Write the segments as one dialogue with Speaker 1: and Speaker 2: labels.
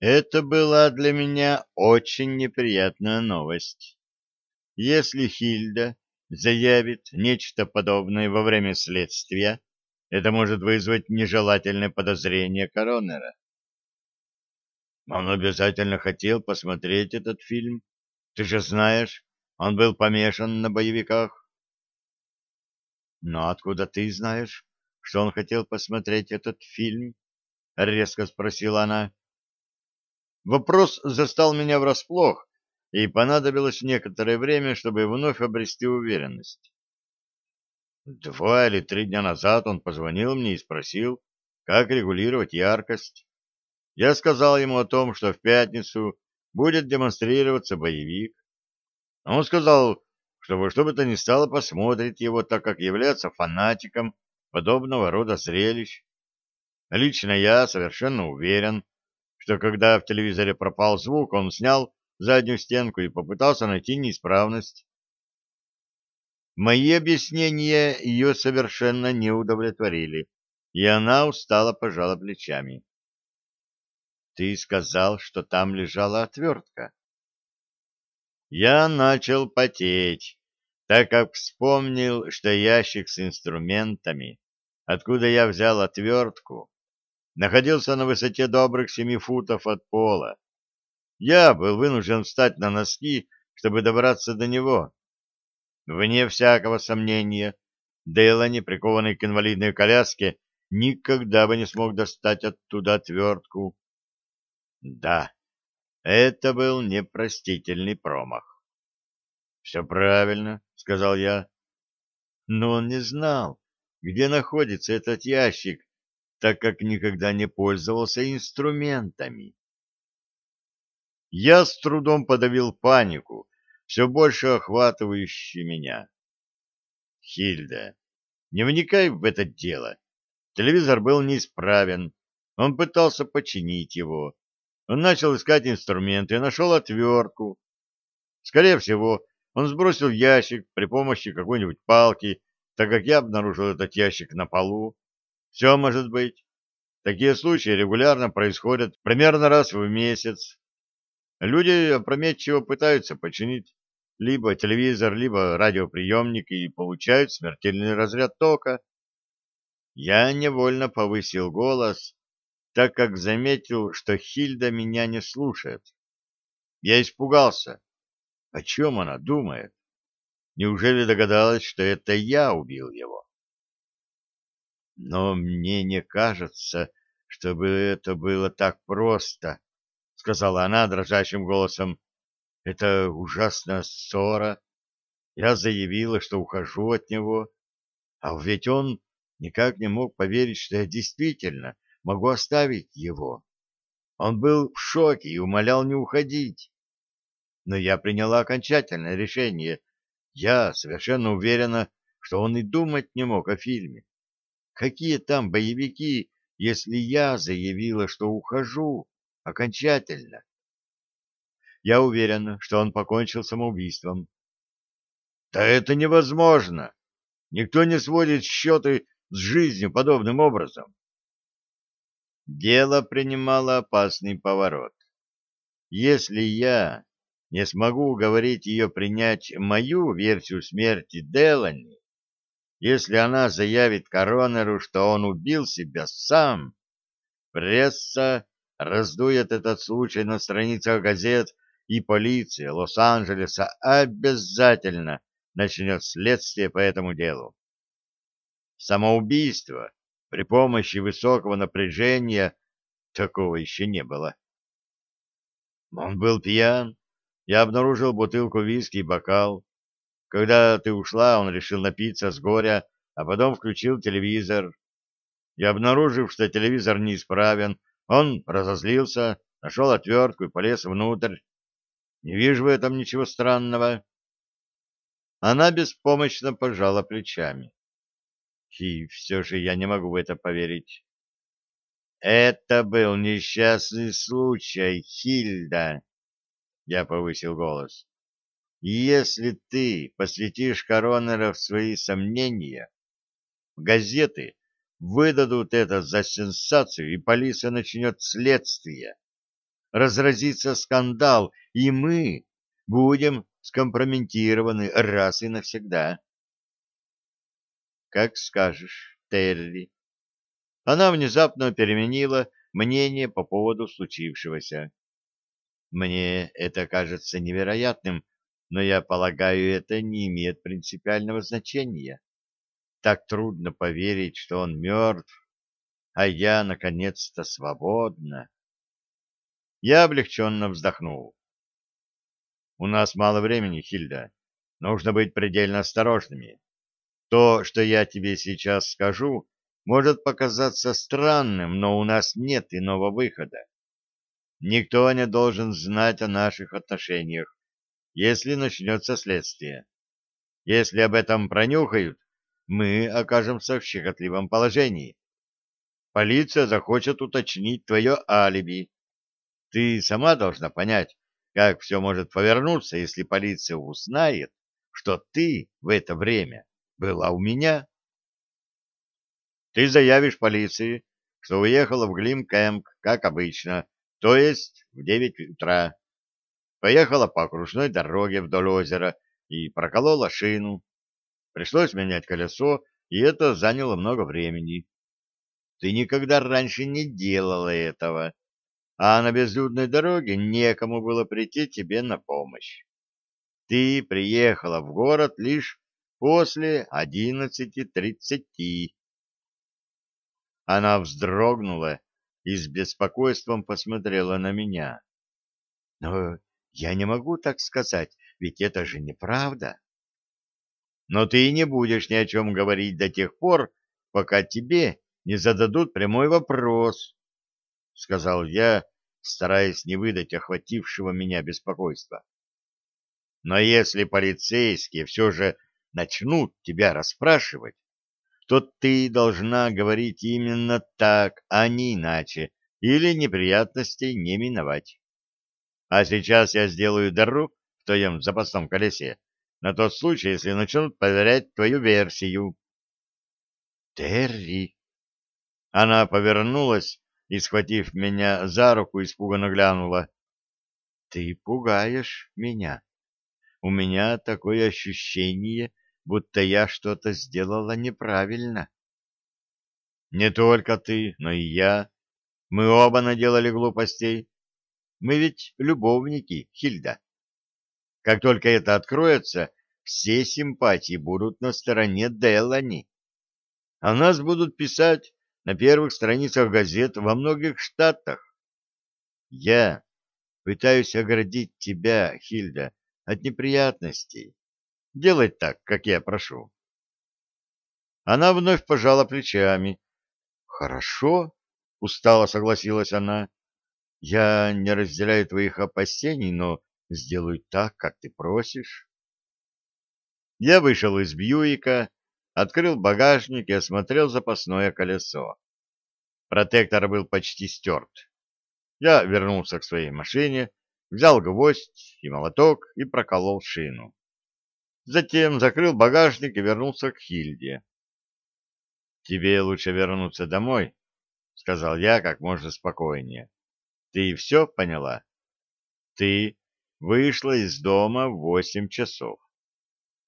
Speaker 1: Это была для меня очень неприятная новость. Если Хильда заявит нечто подобное во время следствия, это может вызвать нежелательное подозрение коронера. Он обязательно хотел посмотреть этот фильм. Ты же знаешь, он был помешан на боевиках. Но откуда ты знаешь, что он хотел посмотреть этот фильм? Резко спросила она. Вопрос застал меня врасплох, и понадобилось некоторое время, чтобы вновь обрести уверенность. Два или три дня назад он позвонил мне и спросил, как регулировать яркость. Я сказал ему о том, что в пятницу будет демонстрироваться боевик. Он сказал, что во что бы то ни стало посмотрит его, так как является фанатиком подобного рода зрелищ. Лично я совершенно уверен, что когда в телевизоре пропал звук, он снял заднюю стенку и попытался найти неисправность. Мои объяснения ее совершенно не удовлетворили, и она устало пожала плечами. «Ты сказал, что там лежала отвертка». Я начал потеть, так как вспомнил, что ящик с инструментами, откуда я взял отвертку, находился на высоте добрых семи футов от пола. Я был вынужден встать на носки, чтобы добраться до него. Вне всякого сомнения, Делани, прикованный к инвалидной коляске, никогда бы не смог достать оттуда отвертку. Да, это был непростительный промах. — Все правильно, — сказал я. Но он не знал, где находится этот ящик, так как никогда не пользовался инструментами. Я с трудом подавил панику, все больше охватывающую меня. Хильда, не вникай в это дело. Телевизор был неисправен. Он пытался починить его. Он начал искать инструменты нашел отвертку. Скорее всего, он сбросил ящик при помощи какой-нибудь палки, так как я обнаружил этот ящик на полу. Все может быть. Такие случаи регулярно происходят примерно раз в месяц. Люди опрометчиво пытаются починить либо телевизор, либо радиоприемник и получают смертельный разряд тока. Я невольно повысил голос, так как заметил, что Хильда меня не слушает. Я испугался. О чем она думает? Неужели догадалась, что это я убил его? Но мне не кажется, чтобы это было так просто, — сказала она дрожащим голосом. Это ужасная ссора. Я заявила, что ухожу от него, а ведь он никак не мог поверить, что я действительно могу оставить его. Он был в шоке и умолял не уходить. Но я приняла окончательное решение. Я совершенно уверена, что он и думать не мог о фильме. Какие там боевики, если я заявила, что ухожу окончательно? Я уверена, что он покончил самоубийством. Да это невозможно. Никто не сводит счеты с жизнью подобным образом. Дело принимало опасный поворот. Если я не смогу уговорить ее принять мою версию смерти Делани, если она заявит коронеру, что он убил себя сам, пресса раздует этот случай на страницах газет, и полиция Лос-Анджелеса обязательно начнет следствие по этому делу. Самоубийство при помощи высокого напряжения такого еще не было. Он был пьян. Я обнаружил бутылку виски и бокал. Когда ты ушла, он решил напиться с горя, а потом включил телевизор. И, обнаружив, что телевизор неисправен, он разозлился, нашел отвертку и полез внутрь. Не вижу в этом ничего странного. Она беспомощно пожала плечами. И все же я не могу в это поверить. Это был несчастный случай, Хильда. Я повысил голос. Если ты посвятишь коронера в свои сомнения, газеты выдадут это за сенсацию, и полиция начнет следствие. разразится скандал, и мы будем скомпрометированы раз и навсегда. Как скажешь, Терри. Она внезапно переменила мнение по поводу случившегося. Мне это кажется невероятным, но я полагаю, это не имеет принципиального значения. Так трудно поверить, что он мертв, а я, наконец-то, свободна. Я облегченно вздохнул. У нас мало времени, Хильда. Нужно быть предельно осторожными. То, что я тебе сейчас скажу, может показаться странным, но у нас нет иного выхода. Никто не должен знать о наших отношениях, если начнется следствие. Если об этом пронюхают, мы окажемся в щекотливом положении. Полиция захочет уточнить твое алиби. Ты сама должна понять, как все может повернуться, если полиция узнает, что ты в это время была у меня? Ты заявишь полиции, что уехала в Глим-Кэмп, как обычно, то есть в девять утра. Поехала по окружной дороге вдоль озера и проколола шину. Пришлось менять колесо, и это заняло много времени. Ты никогда раньше не делала этого, а на безлюдной дороге некому было прийти тебе на помощь. Ты приехала в город лишь после одиннадцати тридцати. Она вздрогнула и с беспокойством посмотрела на меня. Но я не могу так сказать, ведь это же неправда. Но ты не будешь ни о чем говорить до тех пор, пока тебе не зададут прямой вопрос, — сказал я, стараясь не выдать охватившего меня беспокойства. Но если полицейские все же начнут тебя расспрашивать, то ты должна говорить именно так, а не иначе, или неприятностей не миновать. А сейчас я сделаю дыру в твоем запасном колесе, на тот случай, если начнут проверять твою версию. Терри! Она повернулась и, схватив меня за руку, испуганно глянула. — Ты пугаешь меня. У меня такое ощущение, будто я что-то сделала неправильно. — Не только ты, но и я. Мы оба наделали глупостей. Мы ведь любовники, Хильда. Как только это откроется, все симпатии будут на стороне Делани. А нас будут писать на первых страницах газет во многих штатах. Я пытаюсь оградить тебя, Хильда, от неприятностей. Делать так, как я прошу. Она вновь пожала плечами. Хорошо, устало согласилась она. Я не разделяю твоих опасений, но сделаю так, как ты просишь. Я вышел из Бьюика, открыл багажник и осмотрел запасное колесо. Протектор был почти стерт. Я вернулся к своей машине, взял гвоздь и молоток и проколол шину. Затем закрыл багажник и вернулся к Хильде. — Тебе лучше вернуться домой, — сказал я как можно спокойнее. — Ты все поняла? Ты вышла из дома в восемь часов.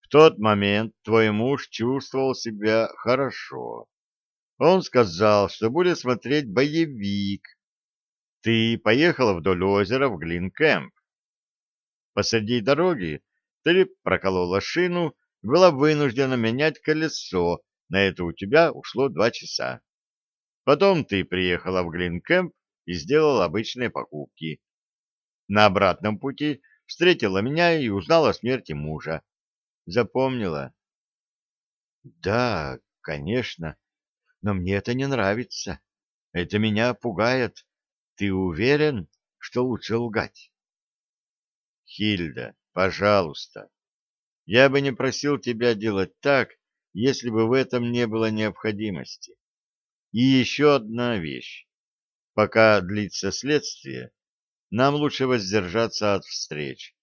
Speaker 1: В тот момент твой муж чувствовал себя хорошо. Он сказал, что будет смотреть боевик. Ты поехала вдоль озера в Глинкэмп. Посреди дороги ты проколола шину была вынуждена менять колесо. На это у тебя ушло два часа. Потом ты приехала в Глинкэмп и сделала обычные покупки. На обратном пути встретила меня и узнала о смерти мужа. Запомнила? Да, конечно, но мне это не нравится. Это меня пугает. Ты уверен, что лучше лгать? Хильда, пожалуйста. Я бы не просил тебя делать так, если бы в этом не было необходимости. И еще одна вещь. Пока длится следствие, нам лучше воздержаться от встреч.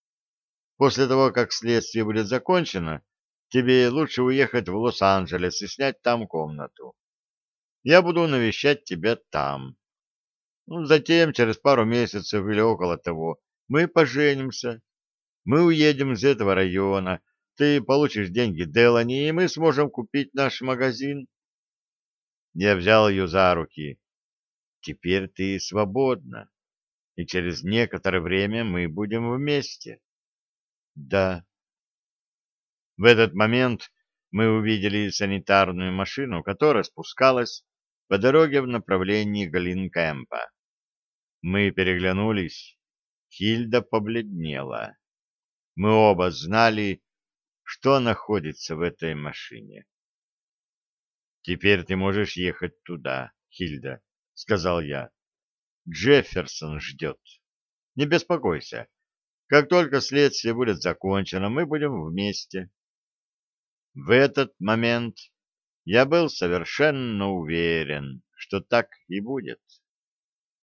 Speaker 1: После того, как следствие будет закончено, тебе лучше уехать в Лос-Анджелес и снять там комнату. Я буду навещать тебя там. Ну, затем, через пару месяцев или около того, мы поженимся. Мы уедем из этого района. Ты получишь деньги Делани, и мы сможем купить наш магазин. Я взял ее за руки. Теперь ты свободна, и через некоторое время мы будем вместе. Да. В этот момент мы увидели санитарную машину, которая спускалась по дороге в направлении Галинкэмпа. Мы переглянулись. Хильда побледнела. Мы оба знали, что находится в этой машине. «Теперь ты можешь ехать туда, Хильда», — сказал я. «Джефферсон ждет. Не беспокойся. Как только следствие будет закончено, мы будем вместе». В этот момент я был совершенно уверен, что так и будет.